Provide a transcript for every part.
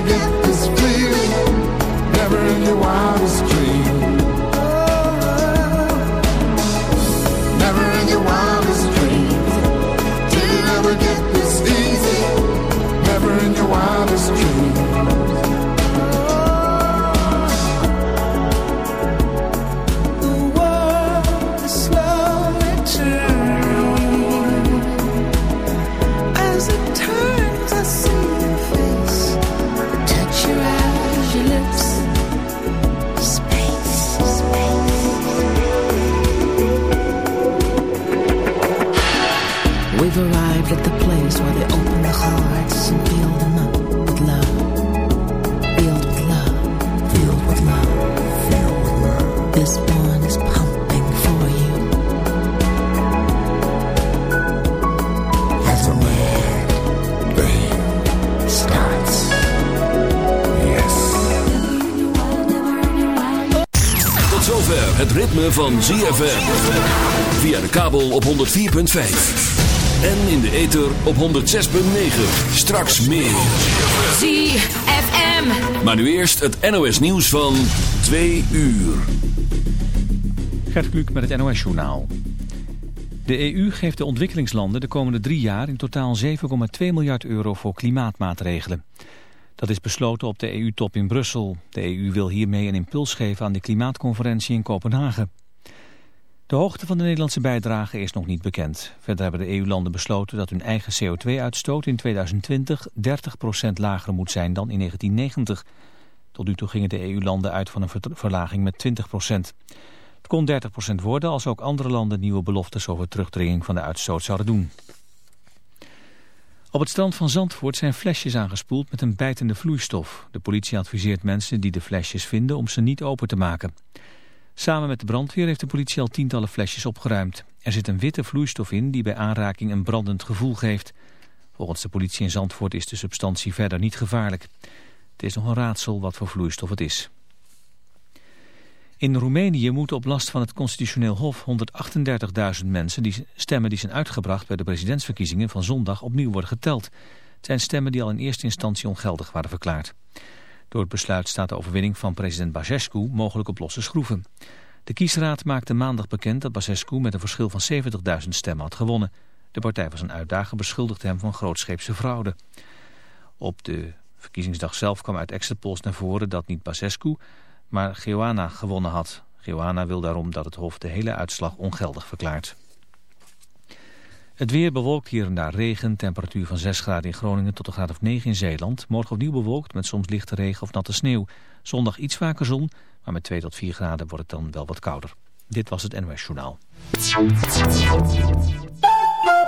get this feeling, never in your wildest van ZFM. Via de kabel op 104.5. En in de ether op 106.9. Straks meer. ZFM. Maar nu eerst het NOS nieuws van 2 uur. Gert Kluk met het NOS journaal. De EU geeft de ontwikkelingslanden de komende drie jaar in totaal 7,2 miljard euro voor klimaatmaatregelen. Dat is besloten op de EU-top in Brussel. De EU wil hiermee een impuls geven aan de klimaatconferentie in Kopenhagen. De hoogte van de Nederlandse bijdrage is nog niet bekend. Verder hebben de EU-landen besloten dat hun eigen CO2-uitstoot in 2020 30% lager moet zijn dan in 1990. Tot nu toe gingen de EU-landen uit van een verlaging met 20%. Het kon 30% worden als ook andere landen nieuwe beloftes over terugdringing van de uitstoot zouden doen. Op het strand van Zandvoort zijn flesjes aangespoeld met een bijtende vloeistof. De politie adviseert mensen die de flesjes vinden om ze niet open te maken. Samen met de brandweer heeft de politie al tientallen flesjes opgeruimd. Er zit een witte vloeistof in die bij aanraking een brandend gevoel geeft. Volgens de politie in Zandvoort is de substantie verder niet gevaarlijk. Het is nog een raadsel wat voor vloeistof het is. In Roemenië moeten op last van het constitutioneel hof 138.000 mensen die stemmen die zijn uitgebracht bij de presidentsverkiezingen van zondag opnieuw worden geteld. Het zijn stemmen die al in eerste instantie ongeldig waren verklaard. Door het besluit staat de overwinning van president Basescu mogelijk op losse schroeven. De kiesraad maakte maandag bekend dat Basescu met een verschil van 70.000 stemmen had gewonnen. De partij van zijn uitdager beschuldigde hem van grootscheepse fraude. Op de verkiezingsdag zelf kwam uit exit naar voren dat niet Basescu, maar Geoana gewonnen had. Geoana wil daarom dat het Hof de hele uitslag ongeldig verklaart. Het weer bewolkt hier en daar regen, temperatuur van 6 graden in Groningen tot een graad of 9 in Zeeland. Morgen opnieuw bewolkt met soms lichte regen of natte sneeuw. Zondag iets vaker zon, maar met 2 tot 4 graden wordt het dan wel wat kouder. Dit was het NOS Journaal.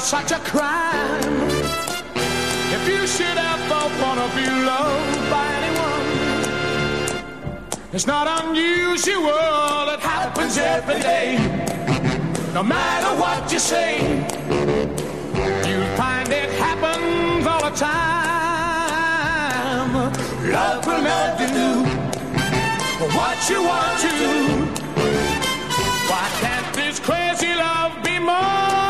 Such a crime. If you should ever wanna be loved by anyone, it's not unusual, it happens every day. No matter what you say, you'll find it happens all the time. Love will never do what you want to. Why can't this crazy love be more?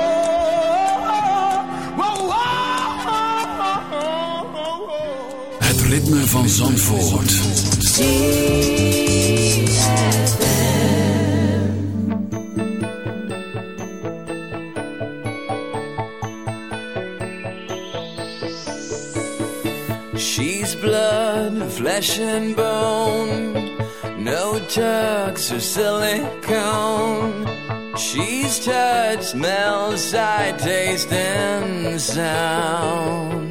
ritme van Zandvoort. She's blood, flesh and bone. No tucks or silicone. She's touch, smells, sight, taste, and sound.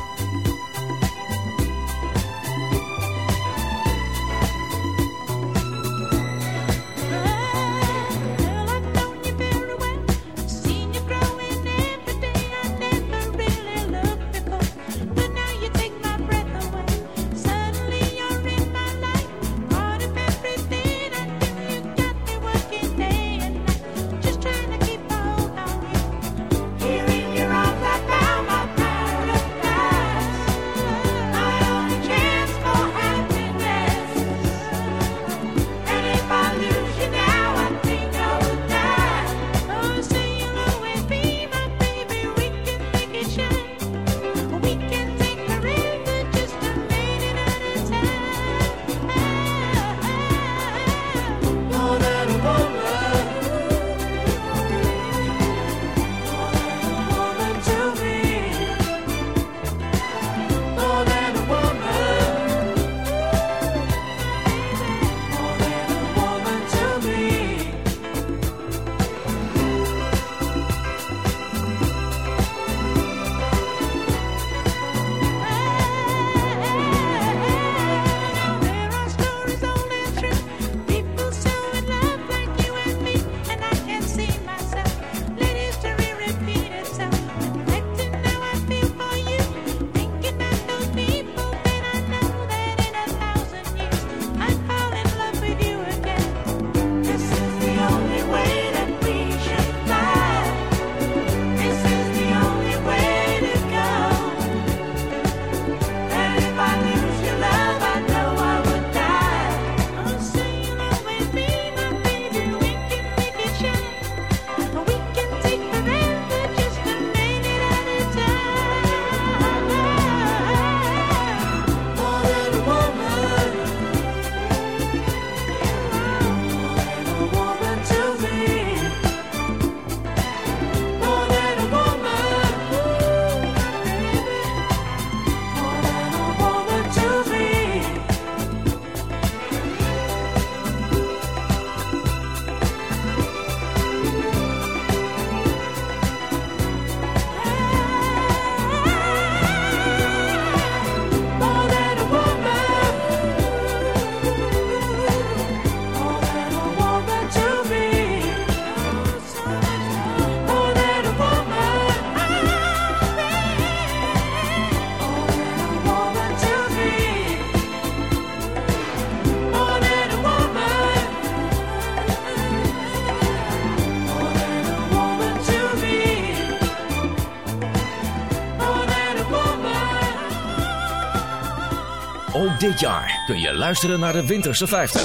dit jaar kun je luisteren naar de Winterse 50.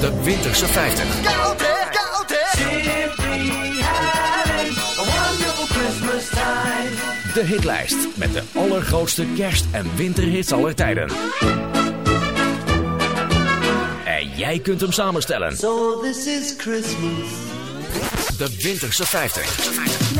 De Winterse 50. Koud hè, koud hè. Simply having a wonderful Christmas time. De hitlijst met de allergrootste kerst- en winterhits aller tijden. En jij kunt hem samenstellen. So this is Christmas. De Winterse 50.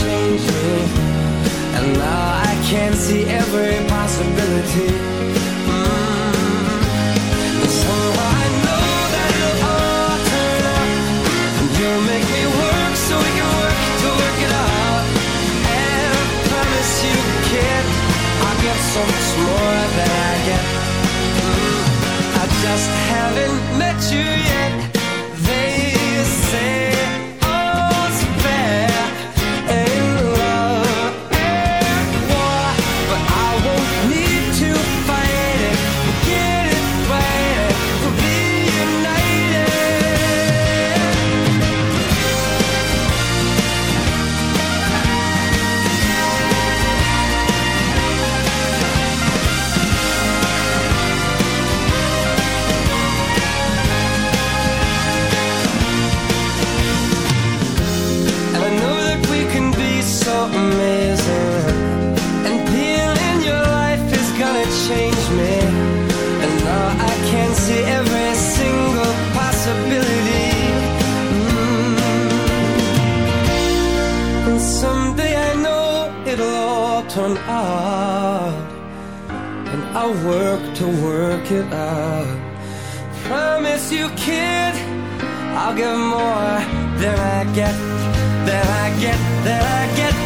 changing And now I can see every possibility. Mm. Somehow I know that it'll all turn you make me work so we can work to work it out. I promise you, kid i get so much more than I get. Mm. I just haven't met you yet make it up. Promise you, kid, I'll give more than I get, than I get, than I get.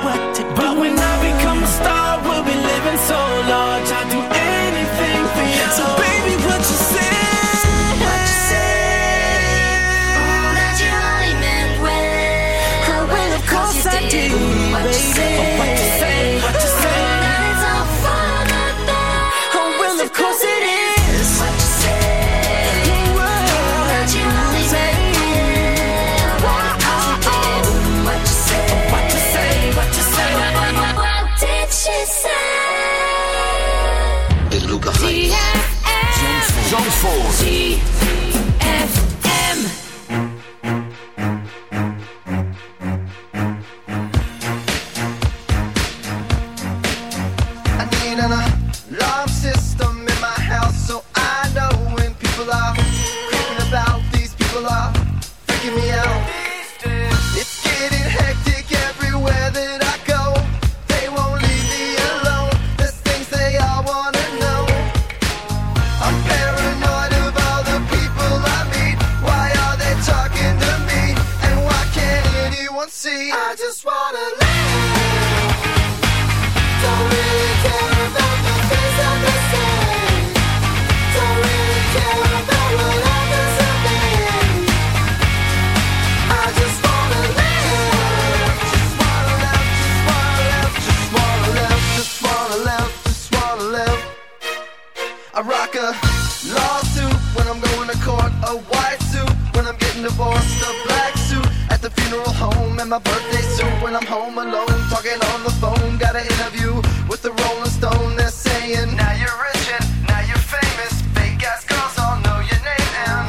force the black suit at the funeral home and my birthday suit. When I'm home alone talking on the phone got an interview with the Rolling Stone. They're saying now you're rich and now you're famous. Fake ass girls all know your name and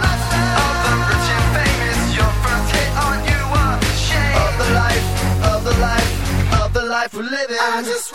all the rich and famous. Your you are of the life of the life of the life we're living I just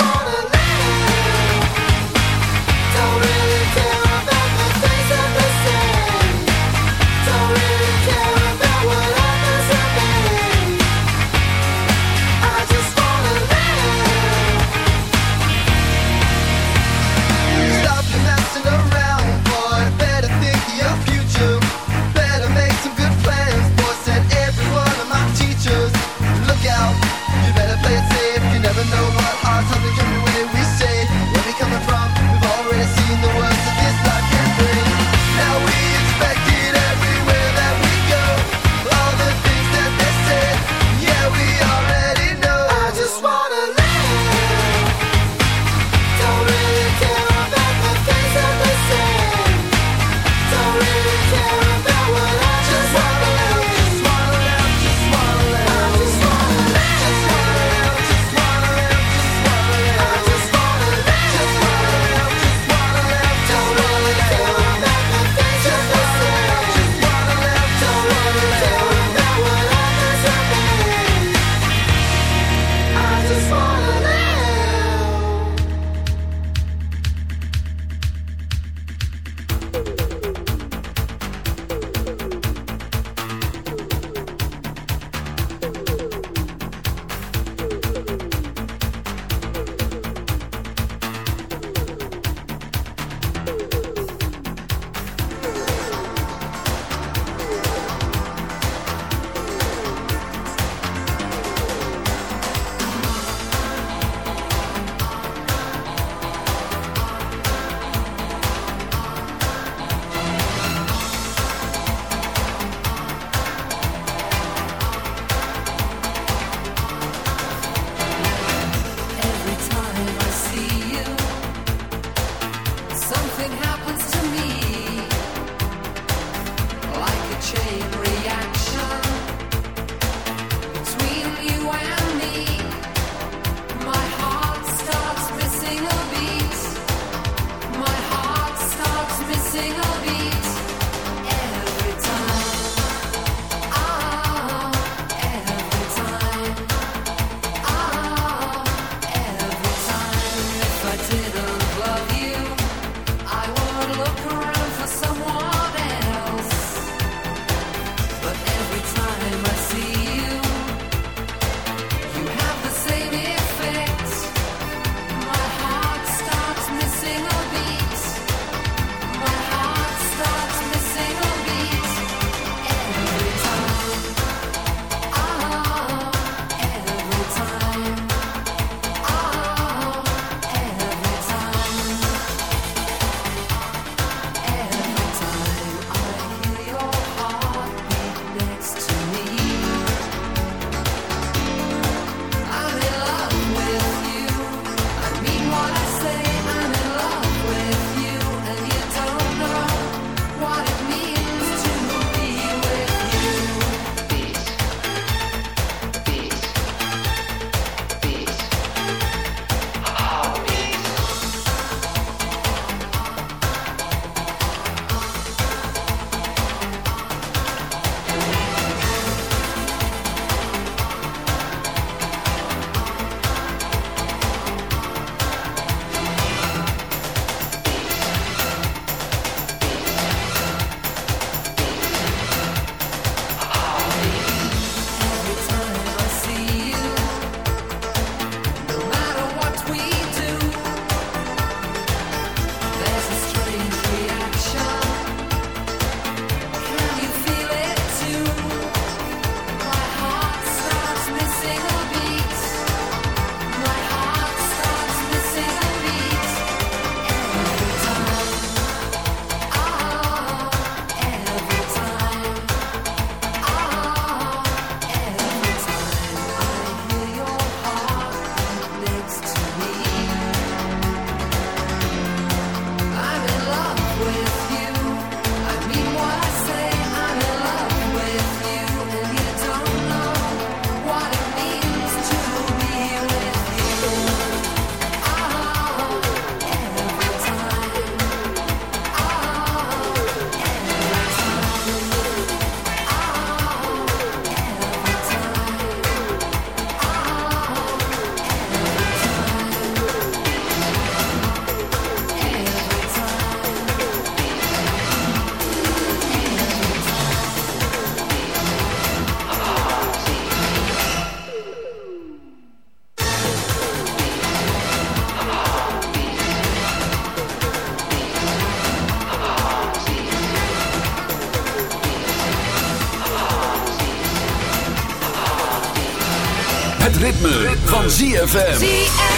ZFM.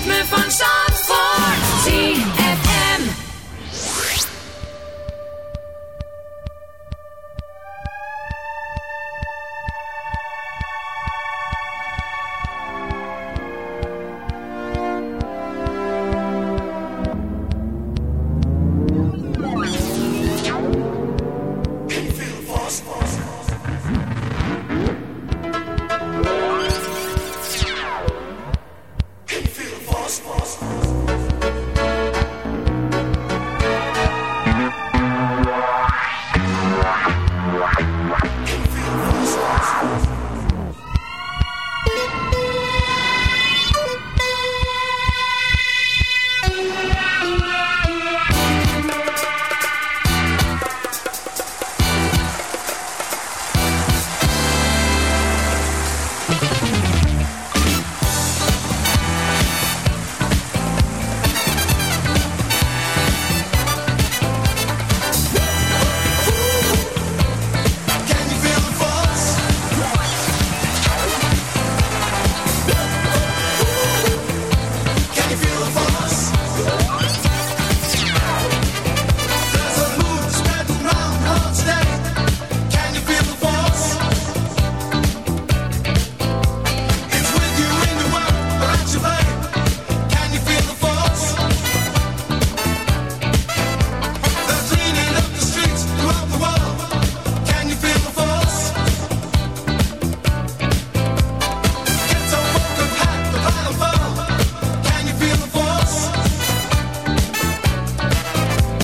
ritme van zand.